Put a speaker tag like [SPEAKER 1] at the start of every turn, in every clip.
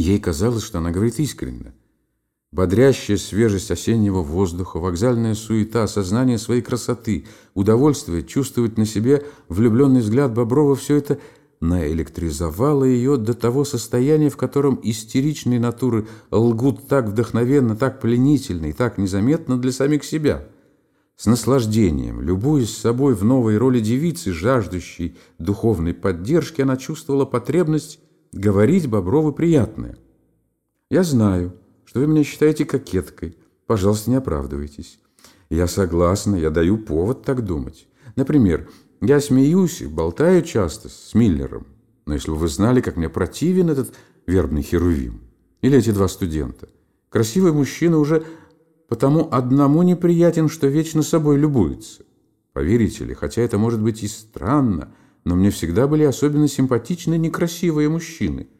[SPEAKER 1] Ей казалось, что она говорит искренне. Бодрящая свежесть осеннего воздуха, вокзальная суета, сознание своей красоты, удовольствие чувствовать на себе влюбленный взгляд Боброва – все это наэлектризовало ее до того состояния, в котором истеричные натуры лгут так вдохновенно, так пленительно и так незаметно для самих себя. С наслаждением, любуясь собой в новой роли девицы, жаждущей духовной поддержки, она чувствовала потребность говорить Боброву приятное. «Я знаю», что вы меня считаете кокеткой. Пожалуйста, не оправдывайтесь. Я согласна, я даю повод так думать. Например, я смеюсь и болтаю часто с Миллером. Но если бы вы знали, как мне противен этот вербный херувим. Или эти два студента. Красивый мужчина уже потому одному неприятен, что вечно собой любуется. Поверите ли, хотя это может быть и странно, но мне всегда были особенно симпатичны некрасивые мужчины –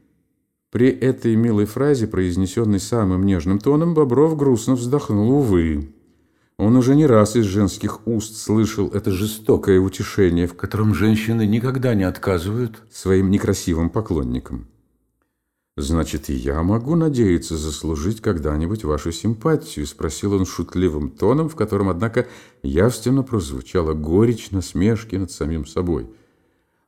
[SPEAKER 1] при этой милой фразе, произнесенной самым нежным тоном, Бобров грустно вздохнул. Увы, он уже не раз из женских уст слышал это жестокое утешение, в котором женщины никогда не отказывают своим некрасивым поклонникам. «Значит, и я могу надеяться заслужить когда-нибудь вашу симпатию?» – спросил он шутливым тоном, в котором, однако, явственно прозвучала горечь насмешки над самим собой –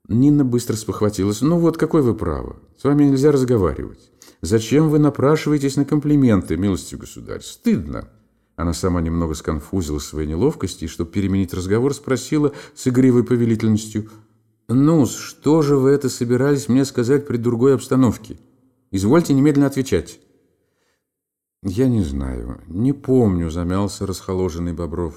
[SPEAKER 1] Нина быстро спохватилась. «Ну вот, какой вы право? С вами нельзя разговаривать. Зачем вы напрашиваетесь на комплименты, милостью государь? Стыдно!» Она сама немного сконфузила своей неловкости и, чтобы переменить разговор, спросила с игривой повелительностью. «Ну, что же вы это собирались мне сказать при другой обстановке? Извольте немедленно отвечать». «Я не знаю, не помню», — замялся расхоложенный Бобров.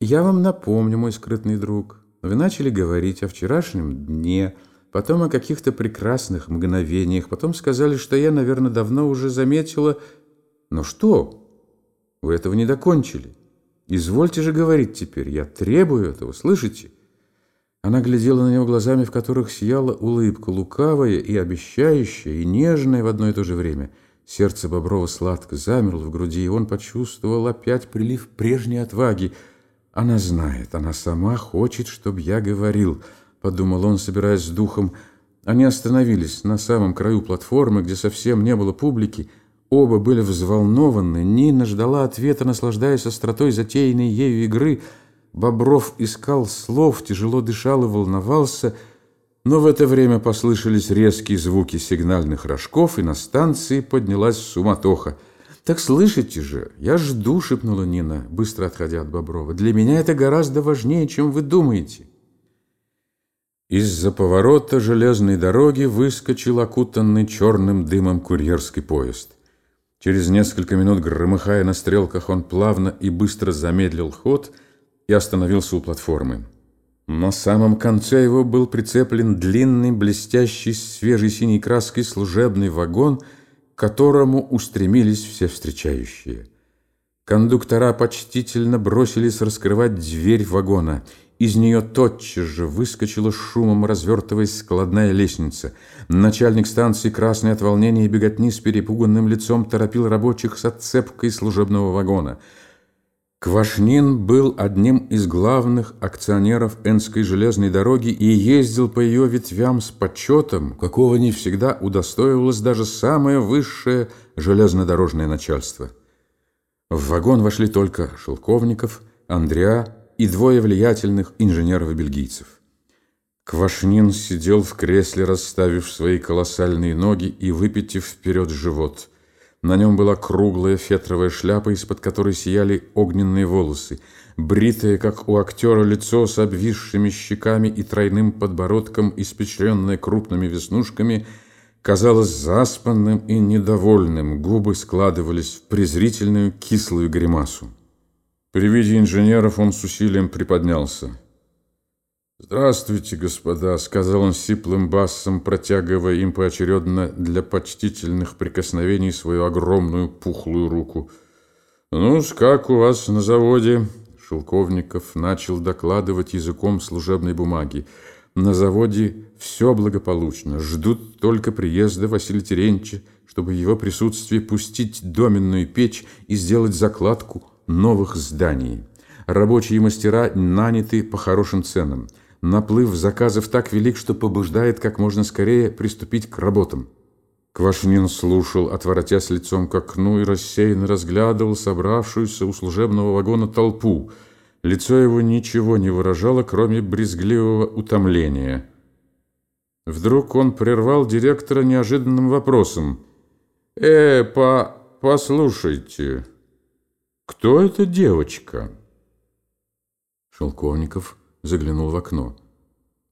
[SPEAKER 1] «Я вам напомню, мой скрытный друг». Вы начали говорить о вчерашнем дне, потом о каких-то прекрасных мгновениях, потом сказали, что я, наверное, давно уже заметила... Но что? Вы этого не докончили. Извольте же говорить теперь, я требую этого, слышите? Она глядела на него глазами, в которых сияла улыбка, лукавая и обещающая, и нежная в одно и то же время. Сердце Боброва сладко замерло в груди, и он почувствовал опять прилив прежней отваги – она знает, она сама хочет, чтобы я говорил, подумал он, собираясь с духом. Они остановились на самом краю платформы, где совсем не было публики. Оба были взволнованы. Нина ждала ответа, наслаждаясь остротой затеянной ею игры. Бобров искал слов, тяжело дышал и волновался, но в это время послышались резкие звуки сигнальных рожков, и на станции поднялась суматоха. «Так слышите же, я жду», — шепнула Нина, быстро отходя от Боброва. «Для меня это гораздо важнее, чем вы думаете». Из-за поворота железной дороги выскочил окутанный черным дымом курьерский поезд. Через несколько минут, громыхая на стрелках, он плавно и быстро замедлил ход и остановился у платформы. На самом конце его был прицеплен длинный, блестящий, свежей синей краской служебный вагон — к которому устремились все встречающие. Кондуктора почтительно бросились раскрывать дверь вагона. Из нее тотчас же выскочила шумом, развертываясь складная лестница. Начальник станции, красный от волнения и беготни, с перепуганным лицом торопил рабочих с отцепкой служебного вагона – Квашнин был одним из главных акционеров Энской железной дороги и ездил по ее ветвям с почетом, какого не всегда удостоивалось даже самое высшее железнодорожное начальство. В вагон вошли только Шелковников, Андреа и двое влиятельных инженеров-бельгийцев. Квашнин сидел в кресле, расставив свои колоссальные ноги и выпитив вперед живот – на нем была круглая фетровая шляпа, из-под которой сияли огненные волосы, бритое, как у актера, лицо с обвисшими щеками и тройным подбородком, испечренное крупными веснушками, казалось заспанным и недовольным, губы складывались в презрительную кислую гримасу. При виде инженеров он с усилием приподнялся. «Здравствуйте, господа», — сказал он сиплым басом, протягивая им поочередно для почтительных прикосновений свою огромную пухлую руку. ну как у вас на заводе?» Шелковников начал докладывать языком служебной бумаги. «На заводе все благополучно. Ждут только приезда Василия Терентьевича, чтобы в его присутствии пустить доменную печь и сделать закладку новых зданий. Рабочие мастера наняты по хорошим ценам». Наплыв заказов так велик, что побуждает как можно скорее приступить к работам. Квашнин слушал, отворотясь лицом к окну и рассеянно разглядывал собравшуюся у служебного вагона толпу. Лицо его ничего не выражало, кроме брезгливого утомления. Вдруг он прервал директора неожиданным вопросом. «Э, по... послушайте, кто эта девочка?» Шелковников заглянул в окно.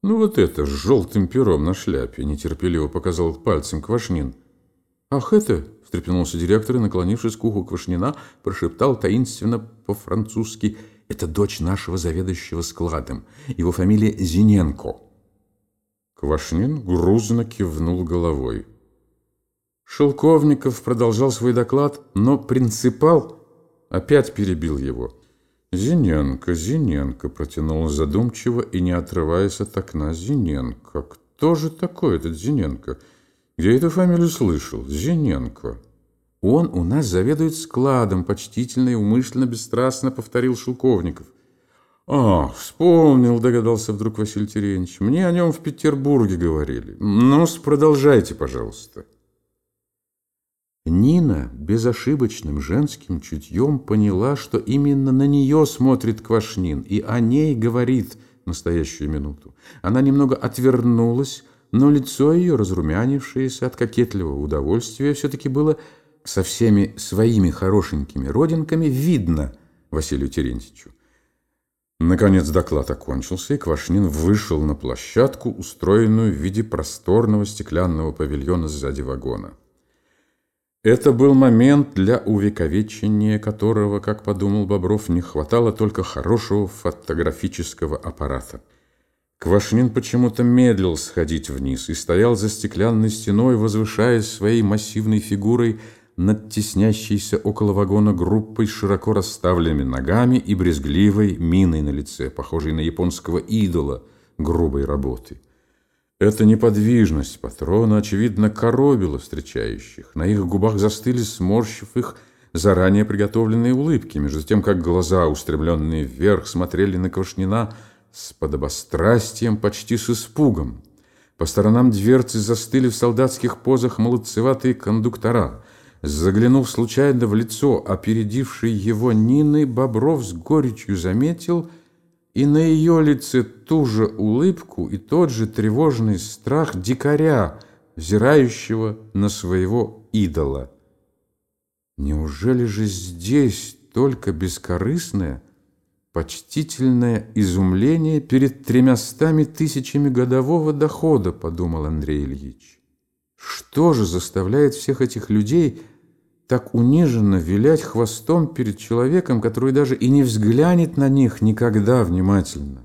[SPEAKER 1] «Ну вот это, с желтым пером на шляпе», – нетерпеливо показал пальцем Квашнин. «Ах, это!» – встрепенулся директор и, наклонившись к уху Квашнина, прошептал таинственно по-французски «Это дочь нашего заведующего складом. Его фамилия Зиненко». Квашнин грузно кивнул головой. Шелковников продолжал свой доклад, но принципал опять перебил его – «Зиненко, Зиненко», — протянул задумчиво и не отрываясь от окна. «Зиненко. Кто же такой этот Зиненко? Где эту фамилию слышал? Зиненко». «Он у нас заведует складом», — почтительно и умышленно бесстрастно повторил Шелковников. «А, вспомнил», — догадался вдруг Василий Терентьевич. «Мне о нем в Петербурге говорили. ну продолжайте, пожалуйста». Нина безошибочным женским чутьем поняла, что именно на нее смотрит Квашнин и о ней говорит настоящую минуту. Она немного отвернулась, но лицо ее, разрумянившееся от кокетливого удовольствия, все-таки было со всеми своими хорошенькими родинками видно Василию Терентьевичу. Наконец доклад окончился, и Квашнин вышел на площадку, устроенную в виде просторного стеклянного павильона сзади вагона. Это был момент, для увековечения которого, как подумал Бобров, не хватало только хорошего фотографического аппарата. Квашнин почему-то медлил сходить вниз и стоял за стеклянной стеной, возвышаясь своей массивной фигурой над теснящейся около вагона группой широко расставленными ногами и брезгливой миной на лице, похожей на японского идола грубой работы. Эта неподвижность патрона, очевидно, коробила встречающих. На их губах застыли, сморщив их, заранее приготовленные улыбки, между тем, как глаза, устремленные вверх, смотрели на Квашнина с подобострастием, почти с испугом. По сторонам дверцы застыли в солдатских позах молодцеватые кондуктора. Заглянув случайно в лицо опередившей его Нины, Бобров с горечью заметил — и на ее лице ту же улыбку и тот же тревожный страх дикаря, взирающего на своего идола. Неужели же здесь только бескорыстное, почтительное изумление перед тремястами тысячами годового дохода, подумал Андрей Ильич. Что же заставляет всех этих людей так униженно вилять хвостом перед человеком, который даже и не взглянет на них никогда внимательно.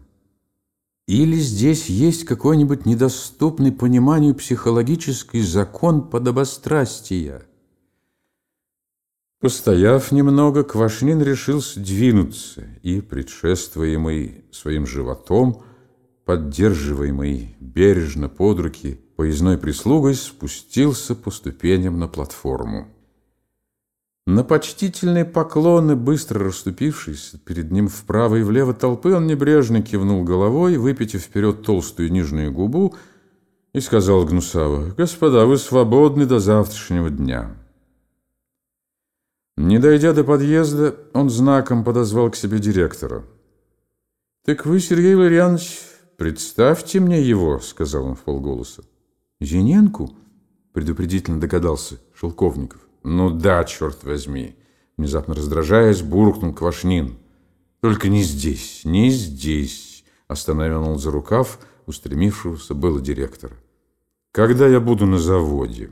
[SPEAKER 1] Или здесь есть какой-нибудь недоступный пониманию психологический закон подобострастия? Постояв немного, Квашнин решился двинуться и, предшествуемый своим животом, поддерживаемый бережно под руки поездной прислугой, спустился по ступеням на платформу. На почтительные поклоны, быстро расступившись перед ним вправо и влево толпы, он небрежно кивнул головой, выпитив вперед толстую нижнюю губу, и сказал гнусаво, «Господа, вы свободны до завтрашнего дня». Не дойдя до подъезда, он знаком подозвал к себе директора. «Так вы, Сергей Валерьянович, представьте мне его», — сказал он в полголоса. «Зиненку?» — предупредительно догадался Шелковников. «Ну да, черт возьми!» Внезапно раздражаясь, буркнул Квашнин. «Только не здесь, не здесь!» Остановил он за рукав устремившегося было директора. «Когда я буду на заводе?»